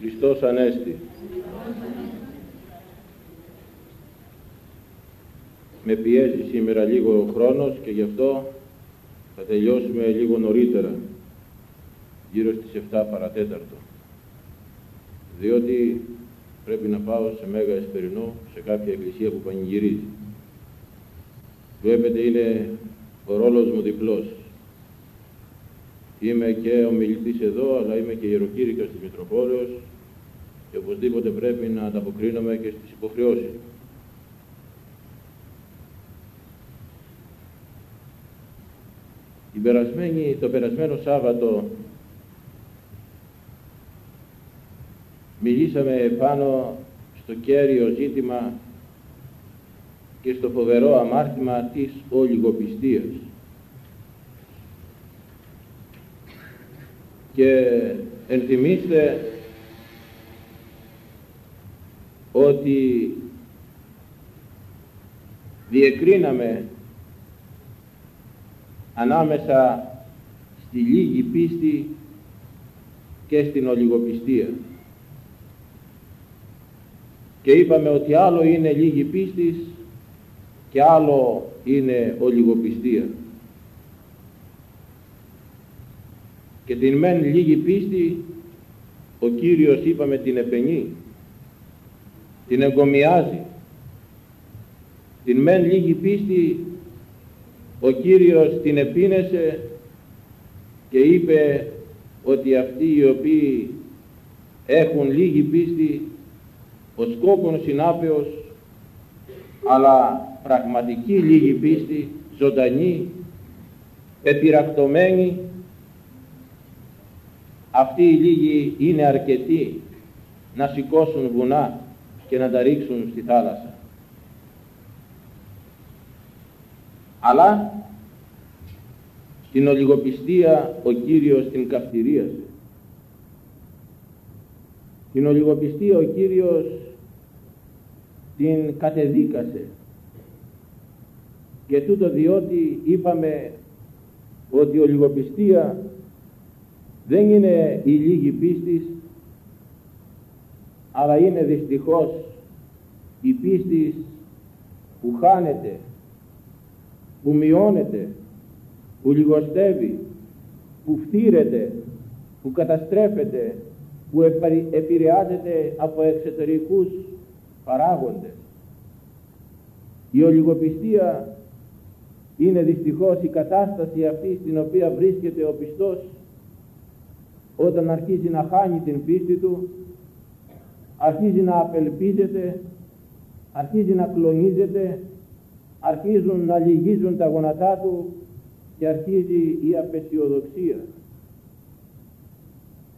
Χριστός Ανέστη. Με πιέζει σήμερα λίγο ο χρόνος και γι' αυτό θα τελειώσουμε λίγο νωρίτερα, γύρω στις 7 παρατέταρτο. Διότι πρέπει να πάω σε Μέγα Εσπερινό, σε κάποια εκκλησία που πανηγυρίζει. Βλέπετε είναι ο ρόλος μου διπλός. Είμαι και ομιλητής εδώ, αλλά είμαι και ιεροκήρυκας της Μητροπόλεως και οπωσδήποτε πρέπει να ανταποκρίνομαι και στις υποχρεώσεις το περασμένο Σάββατο μιλήσαμε πάνω στο κέριο ζήτημα και στο φοβερό αμάρτημα της ολιγοπιστίας. Και ενθυμίστε ότι διεκρίναμε ανάμεσα στη λίγη πίστη και στην ολιγοπιστία. Και είπαμε ότι άλλο είναι λίγη πίστης και άλλο είναι ολιγοπιστία. Και την μεν λίγη πίστη ο Κύριος είπαμε την επενεί, την εγκομιάζει. Την μεν λίγη πίστη ο Κύριος την επίνεσε και είπε ότι αυτοί οι οποίοι έχουν λίγη πίστη ο σκόπων συνάπεως αλλά πραγματική λίγη πίστη ζωντανή επιρακτωμένη αυτοί οι λίγοι είναι αρκετοί να σηκώσουν βουνά και να τα ρίξουν στη θάλασσα. Αλλά την ολιγοπιστία ο Κύριος την καυτηρίασε. Την ολιγοπιστία ο Κύριος την κατεδίκασε. Και τούτο διότι είπαμε ότι η ολιγοπιστία δεν είναι η λίγη πίστης αλλά είναι δυστυχώς η πίστη που χάνεται που μειώνεται, που λιγοστεύει, που φτύρεται, που καταστρέφεται, που επηρεάζεται από εξωτερικούς παράγοντες. Η ολιγοπιστία είναι δυστυχώς η κατάσταση αυτή στην οποία βρίσκεται ο πιστός όταν αρχίζει να χάνει την πίστη του, αρχίζει να απελπίζεται, αρχίζει να κλονίζεται, αρχίζουν να λυγίζουν τα γονατά του και αρχίζει η απεσιοδοξία.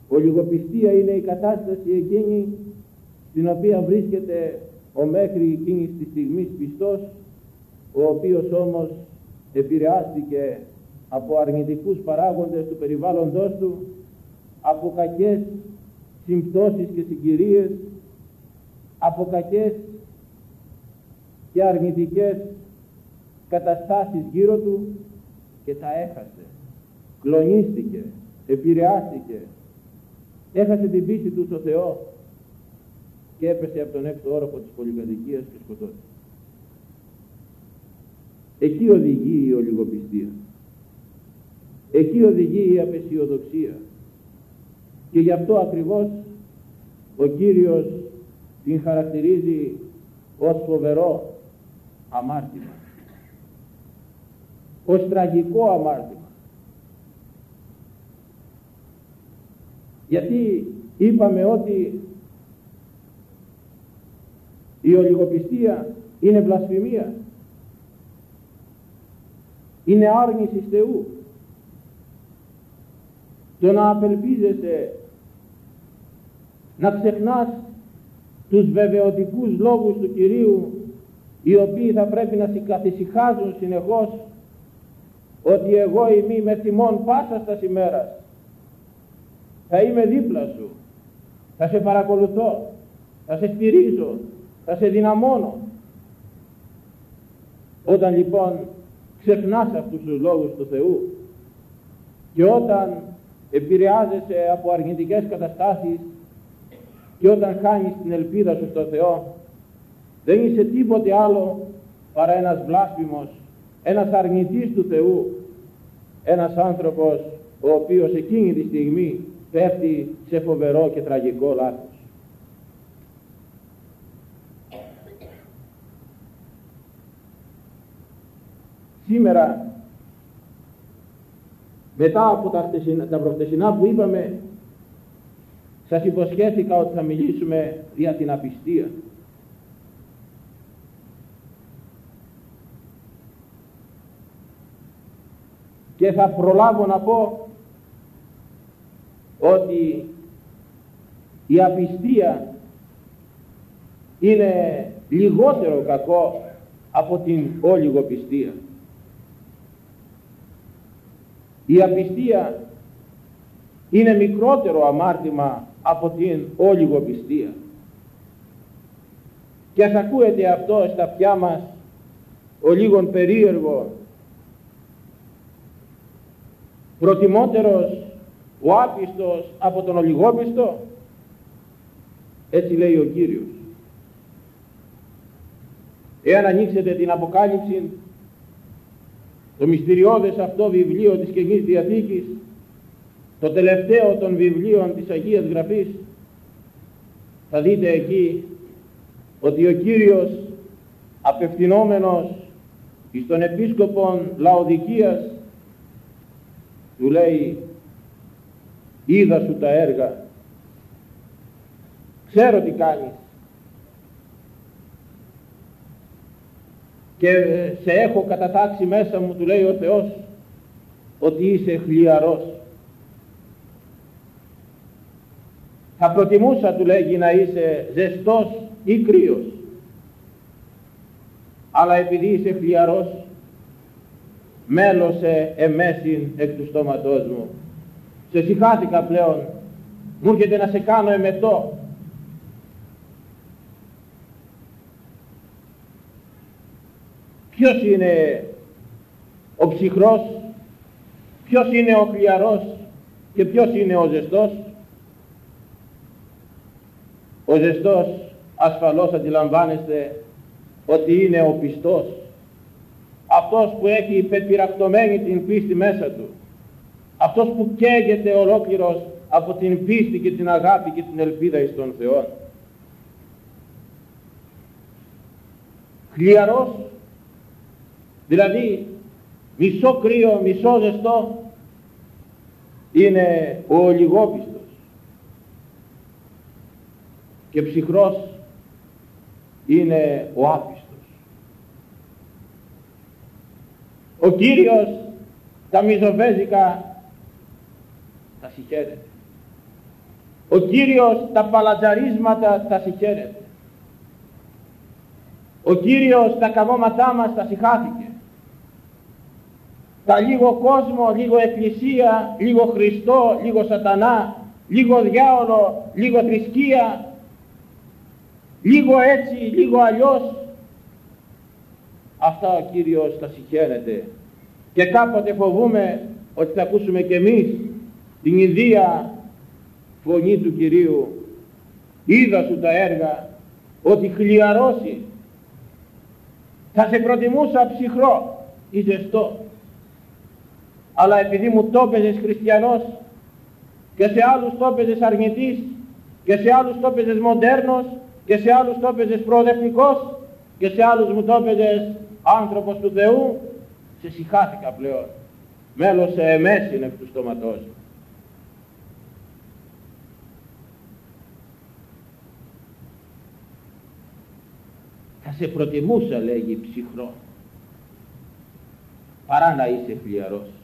Ολιγοπιστία είναι η κατάσταση εκείνη στην οποία βρίσκεται ο μέχρι εκείνης της στιγμής πιστός ο οποίος όμως επηρεάστηκε από αρνητικούς παράγοντες του περιβάλλοντος του από κακές συμπτώσεις και συγκυρίες από κακές και αρνητικές καταστάσεις γύρω του και τα έχασε. Κλονίστηκε, επηρεάστηκε, έχασε την πίστη του στο Θεό και έπεσε από τον έκτο όροφο της πολυκατοικίας και σκοτώθηκε. Εκεί οδηγεί η ολιγοπιστία. Εκεί οδηγεί η απεσιοδοξία. Και γι' αυτό ακριβώς ο Κύριος την χαρακτηρίζει ως φοβερό αμάρτημα ως τραγικό αμάρτημα. Γιατί είπαμε ότι η ολιγοπιστία είναι βλασφημία. Είναι άρνηση Θεού. Το να απελπίζεσαι, να ξεχνάς τους βεβαιωτικούς λόγους του Κυρίου οι οποίοι θα πρέπει να σε καθησυχάζουν συνεχώς ότι εγώ είμαι με θυμών πάσα στας ημέρας. Θα είμαι δίπλα σου. Θα σε παρακολουθώ. Θα σε στηρίζω. Θα σε δυναμώνω. Όταν λοιπόν ξεχνάς αυτούς τους λόγους του Θεού και όταν επηρεάζεσαι από αρνητικές καταστάσεις και όταν χάνεις την ελπίδα σου στο Θεό δεν είσαι τίποτε άλλο παρά ένας βλάσφημος, ένας αρνητής του Θεού, ένας άνθρωπος ο οποίος εκείνη τη στιγμή πέφτει σε φοβερό και τραγικό λάθος. Σήμερα μετά από τα, τα που είπαμε σας υποσχέθηκα ότι θα μιλήσουμε για την απιστία. Και θα προλάβω να πω ότι η απιστία είναι λιγότερο κακό από την όλιγοπιστία. Η απιστία είναι μικρότερο αμάρτημα από την όλιγοπιστία. Και ας ακούετε αυτό στα πια μας ο λίγον περίεργο προτιμότερος ο άπιστος από τον ολιγόπιστο έτσι λέει ο Κύριος εάν ανοίξετε την Αποκάλυψη το μυστηριώδες αυτό βιβλίο της Καινής Διαθήκης το τελευταίο των βιβλίων της Αγίας Γραφής θα δείτε εκεί ότι ο Κύριος απευθυνόμενος εις τον Επίσκοπον Λαοδικίας του λέει είδα σου τα έργα. Ξέρω τι κάνεις και σε έχω κατατάξει μέσα μου του λέει ο Θεός ότι είσαι χλιαρός. Θα προτιμούσα του λέγει να είσαι ζεστός ή κρύος. Αλλά επειδή είσαι χλιαρός μέλωσε εμέσιν εκ του στόματός μου. Σε συχάθηκα πλέον. Μου έρχεται να σε κάνω εμετό ποιος είναι ο ψυχρός ποιος είναι ο χλιαρός και ποιος είναι ο ζεστός; Ο ζεστός ασφαλώς αντιλαμβάνεστε ότι είναι ο πιστός. Αυτός που έχει πεπειρακτωμένη την πίστη μέσα του. Αυτός που καίγεται ολόκληρος από την πίστη και την αγάπη και την ελπίδα εις τον Θεό. Χλιαρός, δηλαδή μισό κρύο, μισό ζεστό, είναι ο ολιγόπιστος και ψυχρός είναι ο άπιστος. Ο Κύριος τα μυζοβέζικα τα συγχαίρεται. Ο Κύριος τα παλατζαρίσματα τα συγχαίρεται. Ο Κύριος τα καμώματά μας τα συγχάθηκε. Τα λίγο κόσμο, λίγο εκκλησία, λίγο Χριστό, λίγο σατανά, λίγο διάολο, λίγο θρησκεία, λίγο έτσι, λίγο αλλιώς. Αυτά ο Κύριος τα συγχαίρεται. Και κάποτε φοβούμε ότι θα ακούσουμε και εμείς την ιδία φωνή του Κυρίου. Είδα σου τα έργα ότι χλιαρώσεις. Θα σε προτιμούσα ψυχρό ή ζεστό αλλά επειδή μου το έπαιζες χριστιανός και σε άλλους το έπαιζες αρνητής και σε άλλους το έπαιζες μοντέρνος και σε άλλους το έπαιζες προοδευτικός και σε άλλους μου το έπαιζες άνθρωπος του Θεού σε συχάθηκα πλέον. Μέλωσε εμέσιν εκ του στόματός. Θα σε προτιμούσα λέγει ψυχρό παρά να είσαι φλιαρός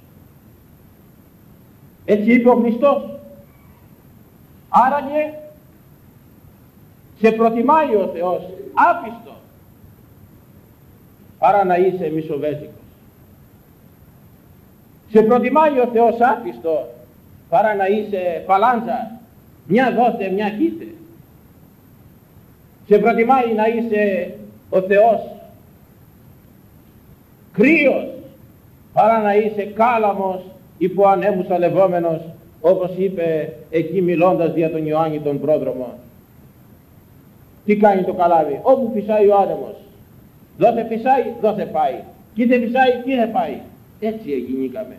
έτσι είπε ο Χριστός άραγε σε προτιμάει ο Θεός άπιστο παρά να είσαι μισοβέζικος. Σε προτιμάει ο Θεός άπιστο παρά να είσαι παλάντζα, μια δώστε, μια κοίτε. Σε προτιμάει να είσαι ο Θεός κρύος παρά να είσαι κάλαμος υπό ανέμους αλευόμενος όπως είπε εκεί μιλώντας για τον Ιωάννη τον πρόδρομο τι κάνει το καλάβι; Όπου φυσάει ο άνεμος. Δώθε φυσάει, δώθε πάει. Κοίτα φυσάει, κοίτα πάει. Έτσι εγινήκαμε.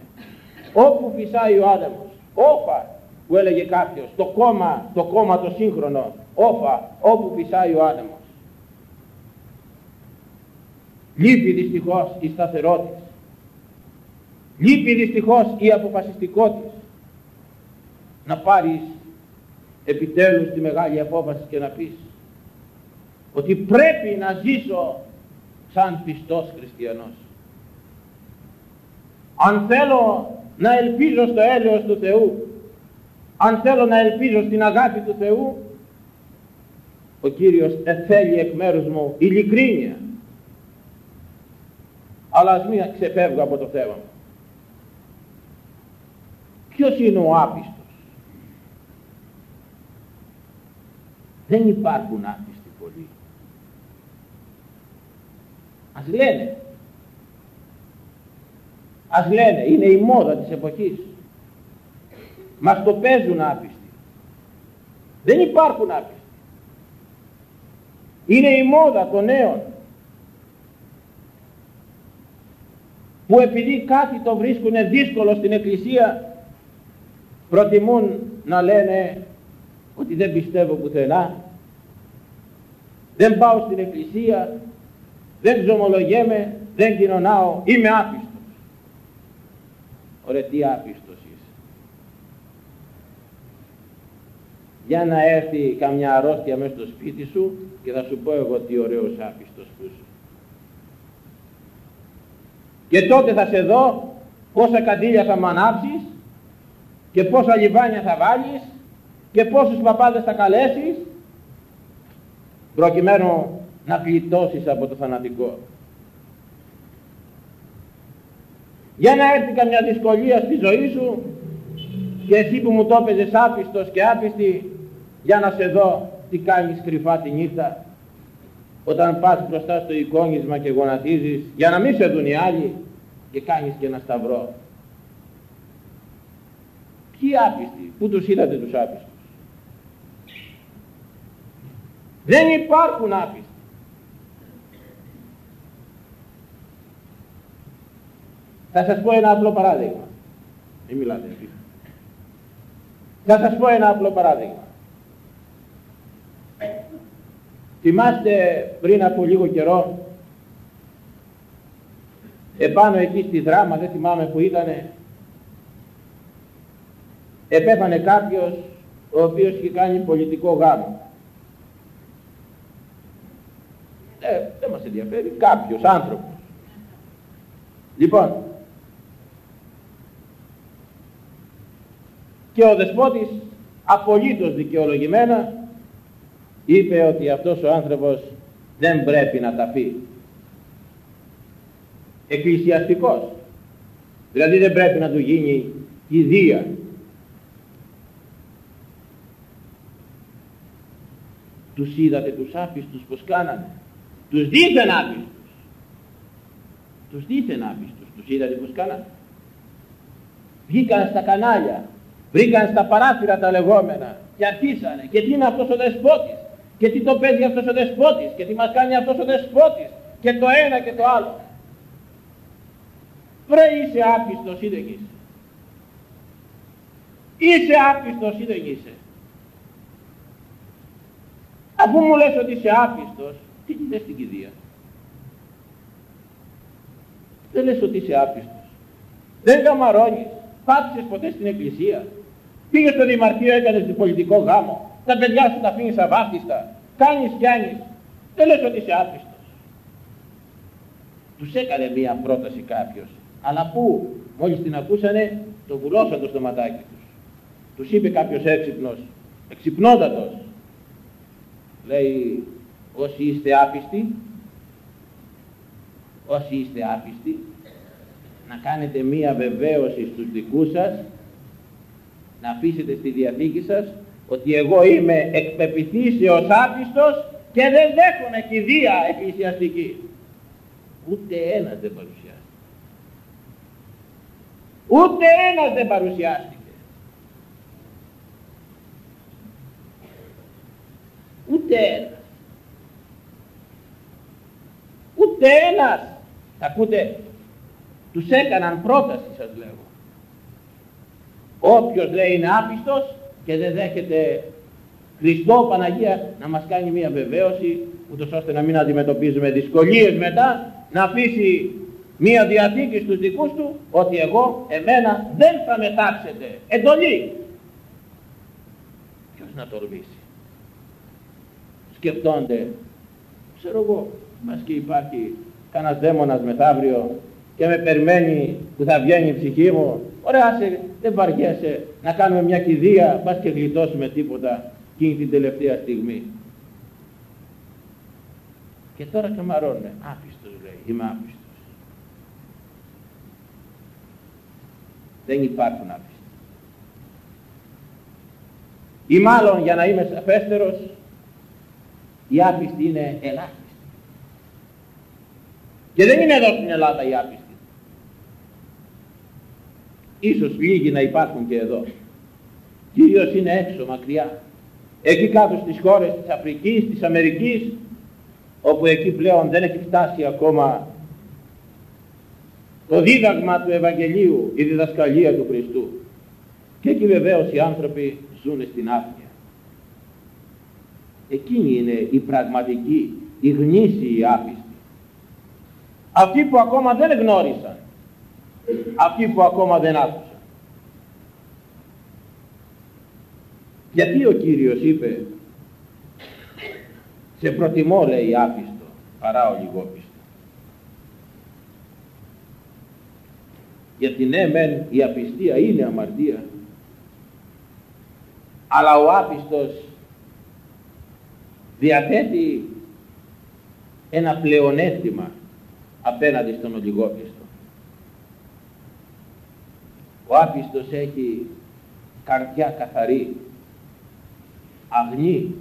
Όπου φυσάει ο άνεμος. Όφα που έλεγε κάποιος. Το κόμμα, το κόμμα το σύγχρονο. Όφα, όπου φυσάει ο άνεμος. Λείπει δυστυχώς η σταθερότητα. Λείπει δυστυχώς η αποφασιστικότητα. Να πάρεις επιτέλους τη μεγάλη απόφαση και να πεις ότι πρέπει να ζήσω σαν πιστός χριστιανός. Αν θέλω να ελπίζω στο έλεος του Θεού, αν θέλω να ελπίζω στην αγάπη του Θεού, ο Κύριος θέλει εκ μέρους μου ειλικρίνεια. Αλλά ας μην ξεφεύγω από το θέμα μου. Ποιος είναι ο άπιστος; Δεν υπάρχουν άπιστοι πολλοί. Ας λένε. Ας λένε. Είναι η μόδα της εποχής. Μας το παίζουν άπιστοι. Δεν υπάρχουν άπιστοι. Είναι η μόδα των νέων. Που επειδή κάτι το βρίσκουν δύσκολο στην Εκκλησία προτιμούν να λένε ότι δεν πιστεύω πουθενά, δεν πάω στην εκκλησία, δεν ξομολογέμαι, δεν κοινωνάω, είμαι άπιστος. Ωραία, τι άπιστος είσαι. Για να έρθει καμιά αρρώστια μέσα στο σπίτι σου και θα σου πω εγώ τι ωραίος άπιστος που είσαι. Και τότε θα σε δω πόσα καντήλια θα μου ανάψεις και πόσα λιβάνια θα βάλεις και πόσους παπάδες θα καλέσεις προκειμένου να πλητώσεις από το θανατικό. Για να έρθει καμιά δυσκολία στη ζωή σου και εσύ που μου το έπαιζες άπιστος και άπιστη για να σε δω τι κάνεις κρυφά τη νύχτα όταν πας μπροστά στο εικόνισμα και γονατίζεις για να μην σε δουν οι άλλοι και κάνεις και ένα σταυρό. Ποιοι άπιστοι, πού τους είδατε τους άπιστους; Δεν υπάρχουν άπιστοι. Θα σας πω ένα απλό παράδειγμα. Μην μιλάτε εσείς. Θα σας πω ένα απλό παράδειγμα. Θυμάστε πριν από λίγο καιρό επάνω εκεί στη δράμα, δεν θυμάμαι που ήτανε, επέφανε κάποιος ο οποίος είχε κάνει πολιτικό γάμο. Ε, δεν μας ενδιαφέρει κάποιος άνθρωπος. Λοιπόν, και ο δεσπότης απολύτως δικαιολογημένα είπε ότι αυτός ο άνθρωπος δεν πρέπει να ταφεί. Εκκλησιαστικός. Δηλαδή δεν πρέπει να του γίνει ιδία. Τους είδατε τους άπιστους πως κάνανε. Τους δίθεν άπιστους τους δίθεν άπιστους τους είδατε πως κάνανε. Βγήκαν στα κανάλια βρήκαν στα παράθυρα τα λεγόμενα και αρχίσανε. Και τι είναι αυτός ο δεσπότης; Και τι το παίζει αυτός ο δεσπότης; Και τι μας κάνει αυτός ο δεσπότης; Και το ένα και το άλλο. Βρε είσαι άπιστος ή δεν είσαι. Είσαι άπιστος ή δεν είσαι αφού μου λες ότι είσαι άπιστος τι της λες στην κηδεία; Δεν λες ότι είσαι άπιστος. Δεν καμαρώνεις. Πάτησες ποτέ στην εκκλησία. Πήγες στο δημαρχείο, έκανες την πολιτικό γάμο. Τα παιδιά σου τα αφήνεις αβάφτιστα. Κάνεις κι άνεις. Δεν λες ότι είσαι άπιστος. Τους έκανε μία πρόταση κάποιος. Αλλά πού, μόλις την ακούσανε, το βουλώσαν το στοματάκι τους. Τους είπε κάποιος έξυπνος, εξυπνότατος. Λέει, όσοι είστε άπιστοι όσοι είστε άπιστοι να κάνετε μία βεβαίωση στους δικούς σας να αφήσετε στη διαθήκη σας ότι εγώ είμαι εκπεπιθήσεως άπιστος και δεν δέχομαι κηδεία εκκλησιαστική ούτε ένας δεν παρουσιάστηκε ούτε ένας δεν παρουσιάστηκε ούτε ένας ούτε ένας. Ακούτε, τους έκαναν πρόταση σας λέω. Όποιος λέει είναι άπιστος και δεν δέχεται Χριστό Παναγία να μας κάνει μια βεβαίωση ούτως ώστε να μην αντιμετωπίζουμε δυσκολίες μετά να αφήσει μια διαθήκη στους δικούς του ότι εγώ εμένα δεν θα με τάξετε εντολή ποιος να τολμήσει σκεφτόνται ξέρω εγώ μας και υπάρχει κανένας δαίμονας μεθαύριο και με περιμένει που θα βγαίνει η ψυχή μου. Ωραία σε, δεν βαριέσαι να κάνουμε μια κηδεία πας και γλιτώσουμε τίποτα εκείνη την τελευταία στιγμή. Και τώρα καμαρώνουνε άπιστος λέει είμαι άπιστος. Δεν υπάρχουν άπιστοι. Ή μάλλον για να είμαι σαφέστερος οι άπιστοι είναι ελάχιστοι και δεν είναι εδώ στην Ελλάδα οι άπιστοι ίσως λίγοι να υπάρχουν και εδώ κυρίως είναι έξω μακριά εκεί κάτω στις χώρες της Αφρικής, της Αμερικής όπου εκεί πλέον δεν έχει φτάσει ακόμα το δίδαγμα του Ευαγγελίου, η διδασκαλία του Χριστού. Και εκεί βεβαίως οι άνθρωποι ζουν στην άφια. Εκείνη είναι η πραγματική, η γνήσιοι άπιστη. Αυτοί που ακόμα δεν γνώρισαν, αυτοί που ακόμα δεν άκουσαν. Γιατί ο Κύριος είπε σε προτιμώ λέει άπιστο παρά ο λιγόπιστο. Γιατί ναι μεν η απιστία είναι αμαρτία αλλά ο άπιστος διαθέτει ένα πλεονέκτημα απέναντι στον ολιγόπιστο. Ο άπιστος έχει καρδιά καθαρή, αγνή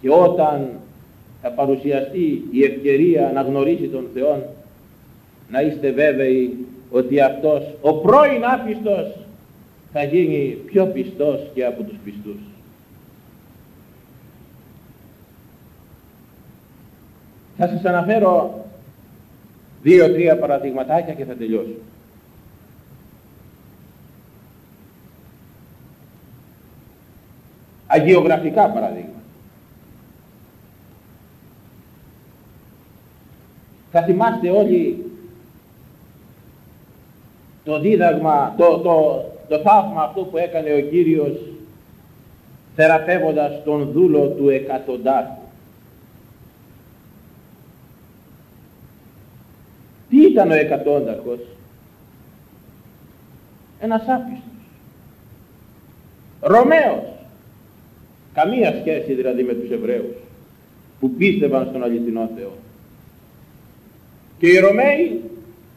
και όταν θα παρουσιαστεί η ευκαιρία να γνωρίσει τον Θεό να είστε βέβαιοι ότι αυτός ο πρώην άπιστος θα γίνει πιο πιστός και από τους πιστούς. Θα σας αναφέρω δύο-τρία παραδειγματάκια και θα τελειώσω. Αγιογραφικά παραδείγματα. Θα θυμάστε όλοι το δίδαγμα, το, το, το θαύμα αυτό που έκανε ο Κύριος θεραπεύοντας τον δούλο του εκατοντάρχου. Τι ήταν ο εκατόνταρχος; Ένας άπιστος. Ρωμαίος. Καμία σχέση δηλαδή με τους Εβραίους που πίστευαν στον αληθινό Θεό. Και οι Ρωμαίοι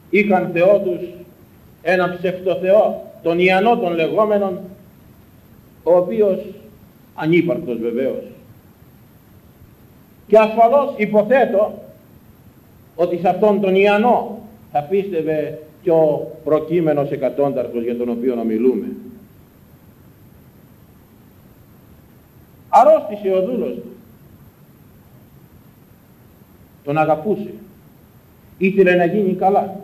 είχαν Θεό τους έναν ψευτοθεό, τον Ιαννό των λεγόμενων, ο οποίος ανύπαρκτος βεβαίως. Και ασφαλώς υποθέτω ότι σε αυτόν τον Ιαννό θα πίστευε και ο προκείμενος εκατόνταρχος για τον οποίο ομιλούμε. Αρρώστησε ο δούλος του. Τον αγαπούσε. Ήθελε να γίνει καλά.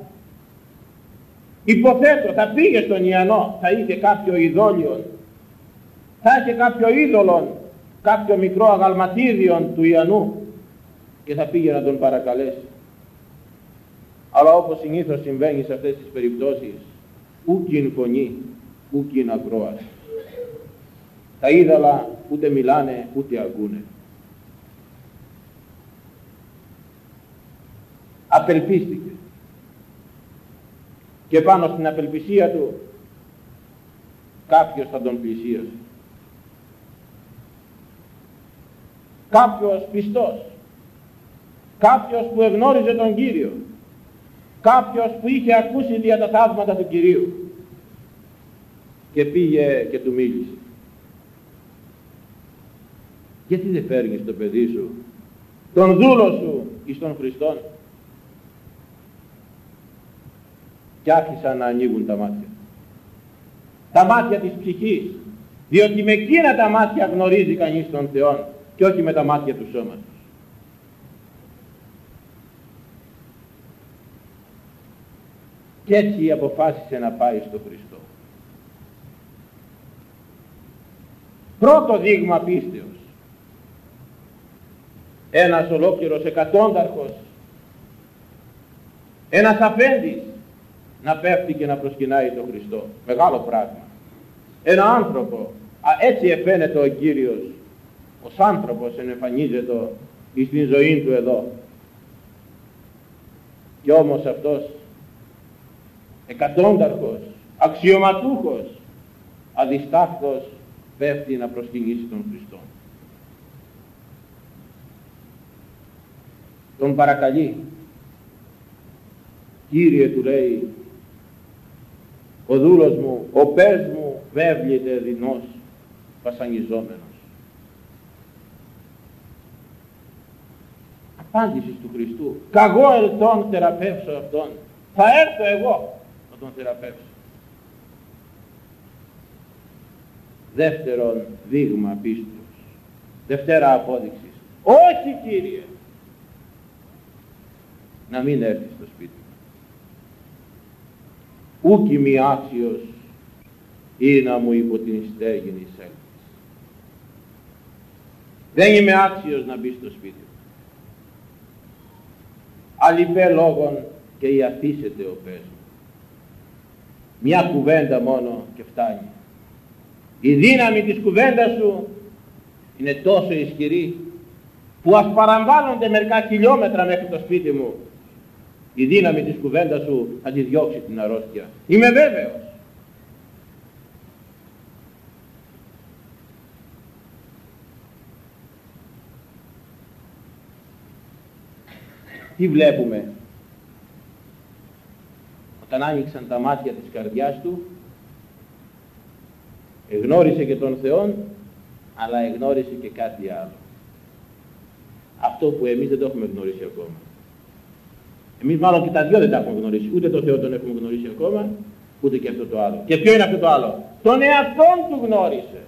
Υποθέτω θα πήγε στον Ιαννό, θα είχε κάποιο ειδόλιο, θα είχε κάποιο είδωλο, κάποιο μικρό αγαλματίδιο του Ιαννού και θα πήγε να τον παρακαλέσει. Αλλά όπως συνήθως συμβαίνει σε αυτές τις περιπτώσεις, ούκιν φωνή, ούκιν ακρόαση. Τα είδωλα ούτε μιλάνε ούτε ακούνε. Απελπίστηκε και πάνω στην απελπισία του κάποιος θα τον πλησίασε. Κάποιος πιστός, κάποιος που εγνώριζε τον Κύριο, κάποιος που είχε ακούσει δια τα θαύματα του Κυρίου και πήγε και του μίλησε. Γιατί δεν φέρνεις το παιδί σου, τον δούλο σου εις τον Χριστόν; Και άρχισαν να ανοίγουν τα μάτια. Τα μάτια της ψυχής, διότι με εκείνα τα μάτια γνωρίζει κανείς τον Θεό και όχι με τα μάτια του σώματος. Και έτσι αποφάσισε να πάει στο Χριστό. Πρώτο δείγμα πίστεως. Ένας ολόκληρος εκατόνταρχος, ένας αφέντης να πέφτει και να προσκυνάει τον Χριστό. Μεγάλο πράγμα. Ένα άνθρωπο, α, έτσι εφαίνεται ο Κύριος, ως άνθρωπος εμφανίζεται στην ζωή του εδώ. Και όμως αυτός εκατόνταρχος, αξιωματούχος, αδιστάχτος πέφτει να προσκυνήσει τον Χριστό. Τον παρακαλεί. Κύριε του λέει, ο δούλος μου, ο πες μου βέβλεται δεινός, βασανιζόμενος. Απάντηση του Χριστού, καγώ ελθόν θεραπεύσω αυτόν, θα έρθω εγώ να τον θεραπεύσω. Δεύτερον δείγμα πίστος. Δευτέρα απόδειξη. Όχι Κύριε. Να μην έρθει στο σπίτι μου. Ούκη μη άξιος ή να μου υπό την στέγη Δεν είμαι άξιος να μπει στο σπίτι μου. Αλληπέ λόγων και η αφήσετε ο πες μου. Μια κουβέντα μόνο και φτάνει. Η δύναμη της κουβέντας σου είναι τόσο ισχυρή που ας παραμβάλλονται μερικά χιλιόμετρα μέχρι το σπίτι μου η δύναμη της κουβέντας σου θα τη διώξει την αρρώστια. Είμαι βέβαιος. Τι βλέπουμε; Όταν άνοιξαν τα μάτια της καρδιάς του εγνώρισε και τον Θεό αλλά εγνώρισε και κάτι άλλο. Αυτό που εμείς δεν το έχουμε γνωρίσει ακόμα. Εμείς μάλλον και τα δυο δεν τα έχουμε γνωρίσει. Ούτε το Θεό τον έχουμε γνωρίσει ακόμα ούτε και αυτό το άλλο. Και ποιο είναι αυτό το άλλο; Τον εαυτόν του γνώρισε.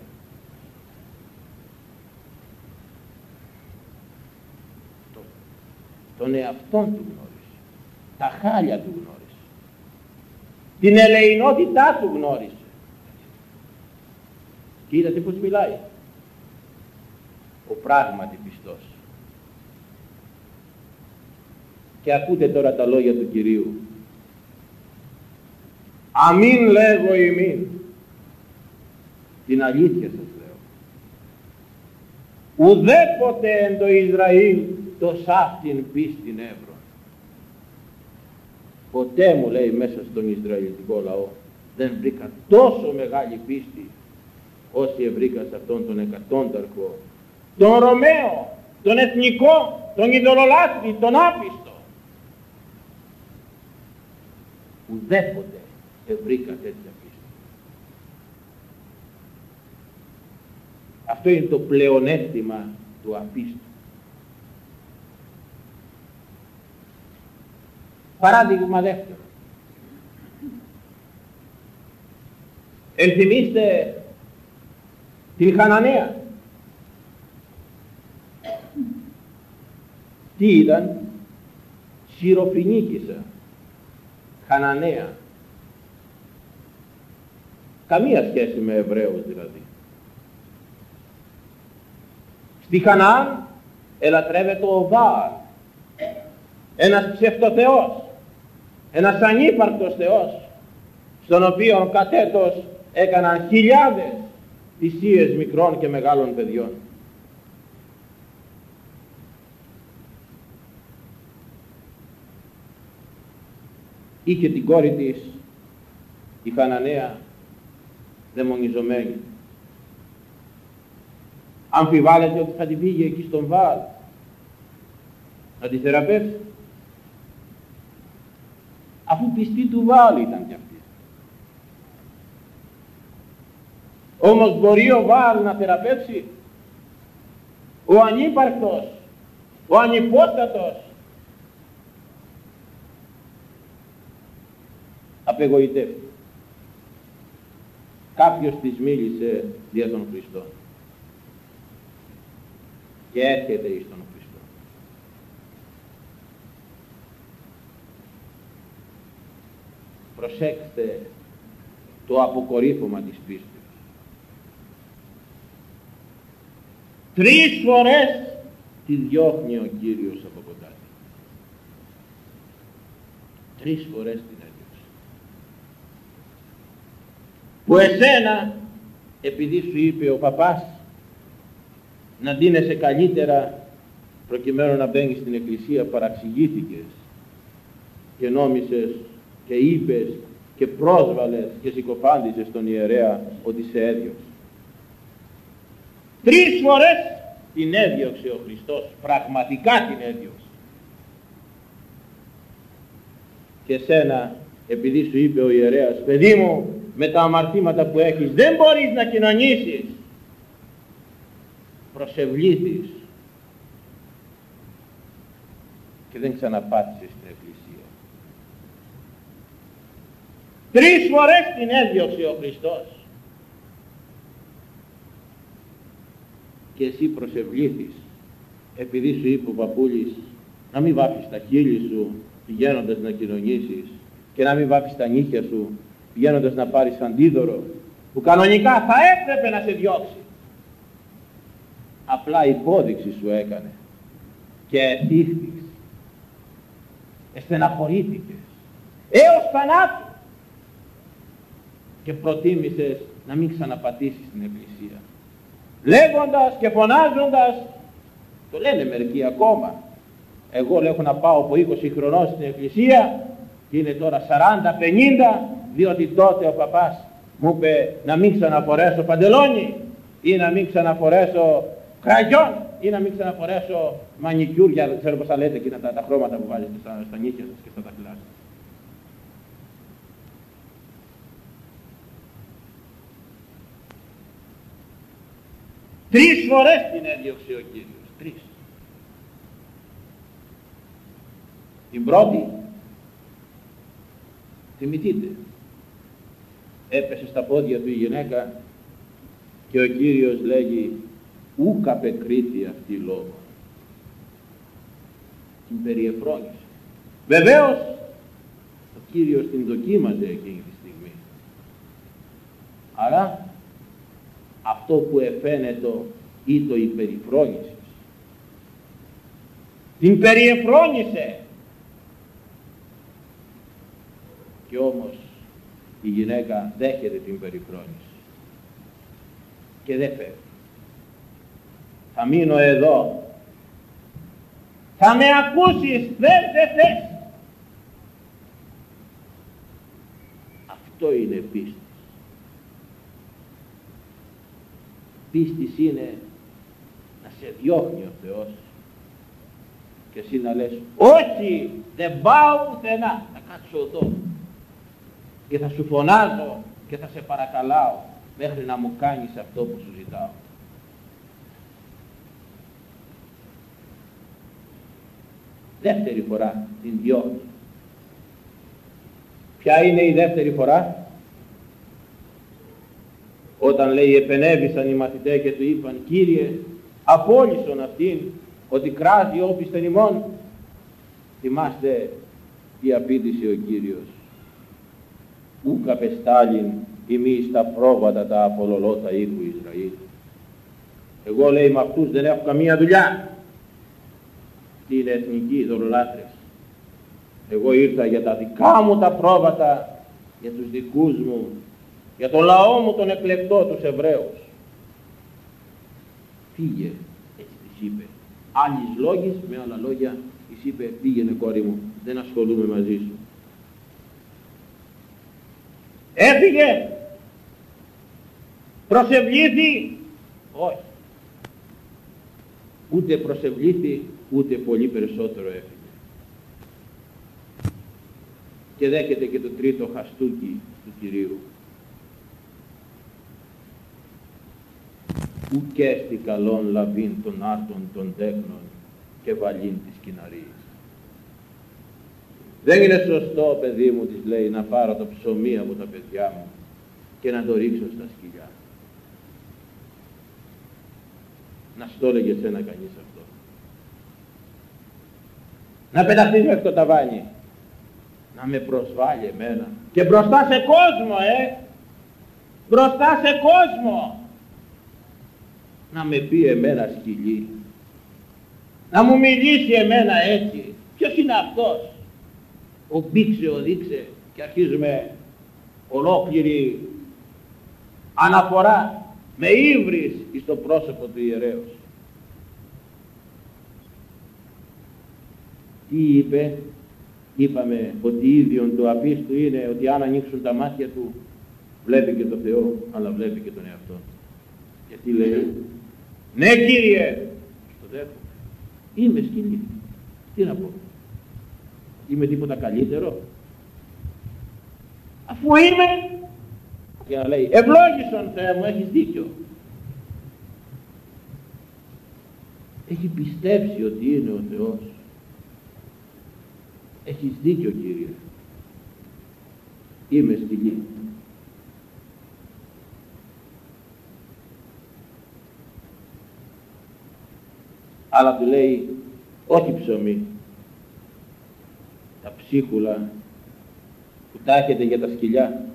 Τον εαυτόν του γνώρισε. Τα χάλια του γνώρισε την ελεηνότητά του γνώρισε και είδατε πως μιλάει. Ο πράγματι πιστός. Και ακούτε τώρα τα λόγια του Κυρίου. Αμήν λέγω ημίν. Την αλήθεια σας λέω. Ουδέποτε εν το Ισραήλ το σάφτην πίστην εύρω. Ποτέ μου λέει μέσα στον Ισραηλιτικό λαό δεν βρήκα τόσο μεγάλη πίστη όσοι ευρήκα σε αυτόν τον εκατόνταρχο, τον Ρωμαίο, τον εθνικό, τον ειδωλολάτρη, τον άπιστο. Ουδέποτε ευρήκα τέτοια πίστη. Αυτό είναι το πλεονέκτημα του απίστου. Παράδειγμα δεύτερο. Ενθυμίστε την Χαναναία. Τι ήταν, Συροφινίκησα, Χαναναία. Καμία σχέση με Εβραίους δηλαδή. Στη Χανάν ελατρεύεται ο Βάαλ, ένας ψευτοθεός, ένας ανύπαρκτος θεός, στον οποίο κατέτος έκαναν χιλιάδες θυσίες μικρών και μεγάλων παιδιών. Είχε την κόρη της η Χαναναία δαιμονιζομένη. Αμφιβάλλεται ότι θα την πήγε εκεί στον Βάλ να τη θεραπεύσει. Αφού πιστή του Βάλ ήταν κι αυτή. Όμως μπορεί ο Βάαλ να θεραπεύσει ο ανύπαρκτος, ο ανυπόστατος. Απεγοητεύει. Κάποιος της μίλησε για τον Χριστό και έρχεται εις τον Χριστό. Προσέξτε το αποκορύφωμα της πίστης. Τρεις φορές τη διώχνει ο Κύριος από κοντά του. Τρεις φορές την έδιωξε. Που εσένα, επειδή σου είπε ο παπάς, να ντύνεσαι καλύτερα προκειμένου να μπαίνεις στην εκκλησία παραξηγήθηκες και νόμισες και είπες και πρόσβαλες και συκοφάντησες τον ιερέα ότι σε έδιωξε. Τρεις φορές την έδιωξε ο Χριστός, πραγματικά την έδιωξε. Και σένα, επειδή σου είπε ο ιερέας, παιδί μου, με τα αμαρτήματα που έχεις δεν μπορείς να κοινωνήσεις. Προσευλήθης και δεν ξαναπάτησες στην Εκκλησία. Τρεις φορές την έδιωξε ο Χριστός. και εσύ προσευλήθης επειδή σου είπε ο παππούλης να μην βάφεις τα χείλη σου πηγαίνοντας να κοινωνήσεις και να μην βάφεις τα νύχια σου πηγαίνοντας να πάρεις αντίδωρο που κανονικά θα έπρεπε να σε διώξει. Απλά υπόδειξη σου έκανε και εθίχθηκες εστεναχωρήθηκες. Έως θανάτου και προτίμησες να μην ξαναπατήσεις την Εκκλησία λέγοντας και φωνάζοντας το λένε μερικοί ακόμα εγώ λέω να πάω από 20 χρονών στην εκκλησία και είναι τώρα 40-50 διότι τότε ο παπάς μου είπε να μην ξαναφορέσω παντελόνι ή να μην ξαναφορέσω κραγιόν ή να μην ξαναφορέσω μανικιούρια, δεν ξέρω πώς θα λέτε εκείνα τα, τα χρώματα που βάζετε στα, στα νύχια σας και στα δαχτυλά σας. Τρεις φορές την έδιωξε ο Κύριος. Τρεις. Την πρώτη, θυμηθείτε, έπεσε στα πόδια του η γυναίκα και ο Κύριος λέγει ούκ απεκρίθη αυτή λόγο. Την περιεφρόνησε. Βεβαίως ο Κύριος την δοκίμαζε εκείνη τη στιγμή. Αλλά αυτό που εφαίνεται ή το υπερηφρόνησες. Την περιεφρόνησε. Και όμως η γυναίκα δέχεται την περιφρόνηση και δεν φεύγει. Θα μείνω εδώ. Θα με ακούσεις, θες δεν θες. Αυτό είναι πίστη. Πίστης είναι να σε διώχνει ο Θεός και εσύ να λες όχι δεν πάω πουθενά θα κάτσω εδώ και θα σου φωνάζω και θα σε παρακαλάω μέχρι να μου κάνεις αυτό που σου ζητάω. Δεύτερη φορά την διώχνεις. Ποια είναι η δεύτερη φορά; Όταν λέει επενέβησαν οι μαθητές και του είπαν Κύριε απόλυσον αυτήν ότι κράζει όπισθεν ημών θυμάστε τι απήντησε ο Κύριος. Ου καπεστάλιν ημί στα πρόβατα τα απολολότα οίκου Ισραήλ εγώ λέει με αυτούς δεν έχω καμία δουλειά τι είναι εθνικοί δωρολάτρες. Εγώ ήρθα για τα δικά μου τα πρόβατα για τους δικούς μου για τον λαό μου τον εκλεκτό τους Εβραίους. Φύγε, έτσι της είπε. Άλλης λόγης, με άλλα λόγια, της είπε πήγαινε κόρη μου, δεν ασχολούμαι μαζί σου. Έφυγε, προσευλήθη, όχι. Ούτε προσευλήθη, ούτε πολύ περισσότερο έφυγε. Και δέχεται και το τρίτο χαστούκι του Κυρίου. Ουκέστη καλόν λαβήν των άρτων των τέχνων και βαλήν της κοιναρίας. Δεν είναι σωστό παιδί μου της λέει να πάρω το ψωμί από τα παιδιά μου και να το ρίξω στα σκυλιά. Να στο έλεγε ένα κανείς αυτό. Να πεταχτείς μέχρι το ταβάνι. να με προσβάλλει εμένα και μπροστά σε κόσμο ε μπροστά σε κόσμο να με πει εμένα σκυλί να μου μιλήσει εμένα έτσι. Ποιος είναι αυτός; Ο μπήξε ο δείξε και αρχίζουμε ολόκληρη αναφορά με ύβρις στο πρόσωπο του ιερέως. Τι είπε; Είπαμε ότι ίδιον του απίστου είναι ότι αν ανοίξουν τα μάτια του βλέπει και το Θεό αλλά βλέπει και τον εαυτό και τι λέει; Ναι Κύριε. Στο δέχομαι είμαι σκυλή τι να πω. Είμαι τίποτα καλύτερο. Αφού είμαι και να λέει ευλόγησον Θεέ μου έχεις δίκιο. Έχει πιστέψει ότι είναι ο Θεός. Έχεις δίκιο Κύριε. Είμαι στη αλλά του λέει όχι ψωμί τα ψίχουλα που τα έχετε για τα σκυλιά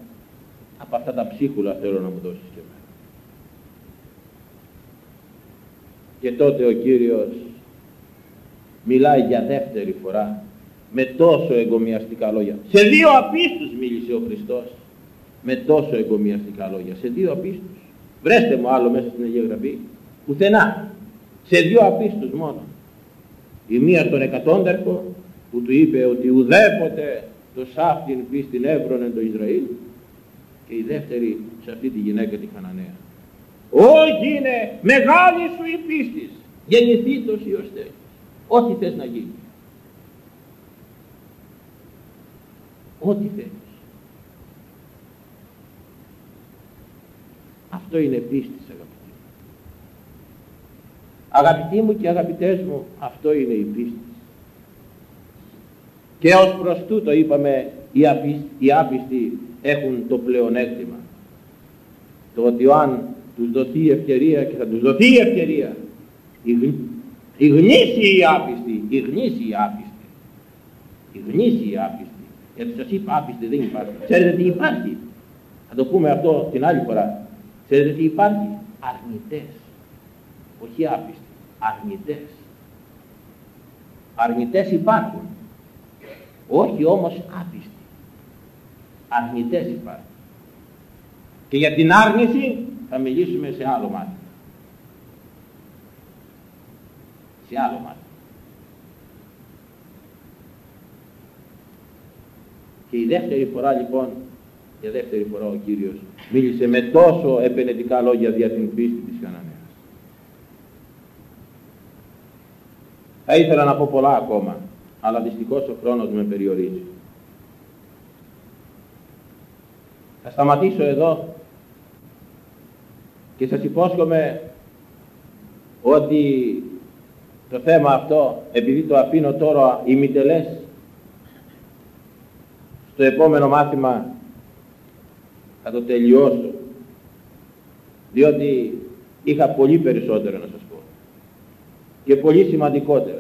από αυτά τα ψίχουλα θέλω να μου δώσεις και εμένα και τότε ο Κύριος μιλάει για δεύτερη φορά με τόσο εγκομιαστικά λόγια. Σε δύο απίστους μίλησε ο Χριστός. Με τόσο εγκομιαστικά λόγια. Σε δύο απίστους. Βρέστε μου άλλο μέσα στην Αγία Γραφή. Πουθενά. Σε δύο απίστους μόνο. Η μία στον εκατόντερκο που του είπε ότι ουδέποτε το σάφτιν πίστην έβρονε το Ισραήλ και η δεύτερη σε αυτή τη γυναίκα τη Χαναναία. Όχι είναι μεγάλη σου η πίστης. Γεννηθήτως ή ως Ό,τι θες να γίνει. Ό,τι θέλεις. Αυτό είναι πίστη αγαπητοί μου. Αγαπητοί μου και αγαπητές μου, αυτό είναι η πίστη. Και ως προς τούτο είπαμε οι, απίστοι, οι άπιστοι έχουν το πλεονέκτημα. Το ότι αν τους δοθεί η ευκαιρία και θα τους δοθεί η ευκαιρία οι, οι γνήσιοι άπιστοι, οι γνήσιοι άπιστοι, οι γνήσιοι άπιστοι γιατί σας είπα άπιστη δεν υπάρχει. Ξέρετε τι υπάρχει; Θα το πούμε αυτό την άλλη φορά. Ξέρετε τι υπάρχει; Αρνητές. Όχι άπιστοι. Αρνητές. Αρνητές υπάρχουν. Όχι όμως άπιστοι. Αρνητές υπάρχουν. Και για την άρνηση θα μιλήσουμε σε άλλο μάτι. Σε άλλο μάτι. Και η δεύτερη φορά λοιπόν, η δεύτερη φορά ο Κύριος μίλησε με τόσο επενετικά λόγια για την πίστη της Κανανέας. Θα ήθελα να πω πολλά ακόμα, αλλά δυστυχώς ο χρόνος με περιορίζει. Θα σταματήσω εδώ και σας υπόσχομαι ότι το θέμα αυτό, επειδή το αφήνω τώρα ημιτελές, στο επόμενο μάθημα θα το τελειώσω διότι είχα πολύ περισσότερο να σας πω και πολύ σημαντικότερο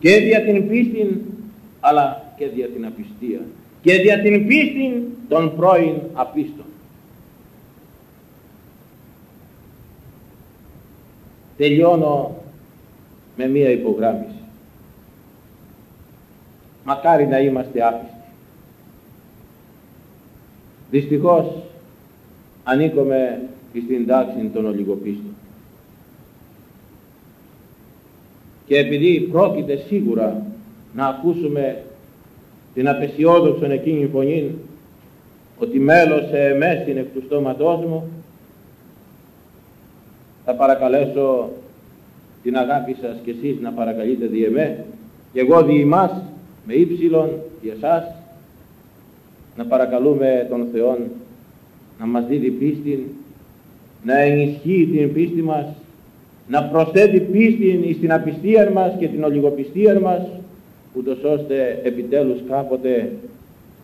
και δια την πίστη αλλά και δια την απιστία και δια την πίστη των πρώην απίστων τελειώνω με μία υπογράμμιση μακάρι να είμαστε άπιστοι. Δυστυχώς ανήκουμε στην τάξη των ολιγοπίστων. Και επειδή πρόκειται σίγουρα να ακούσουμε την απεσιόδοξον εκείνη φωνή ότι μέλος σε εμές είναι εκ του στόματός μου θα παρακαλέσω την αγάπη σας και εσείς να παρακαλείτε δι' εμέ και εγώ δι' εμάς με ύψιλον για εσάς να παρακαλούμε τον Θεό να μας δίδει πίστη, να ενισχύει την πίστη μας, να προσθέτει πίστη στην απιστία μας και την ολιγοπιστία μας, ούτως ώστε επιτέλους κάποτε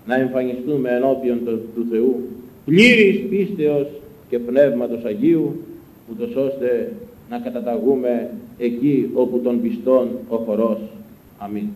να εμφανιστούμε ενώπιον του Θεού, πλήρης πίστεως και Πνεύματος Αγίου, ούτως ώστε να καταταγούμε εκεί όπου τον πιστών ο χορός. Αμήν.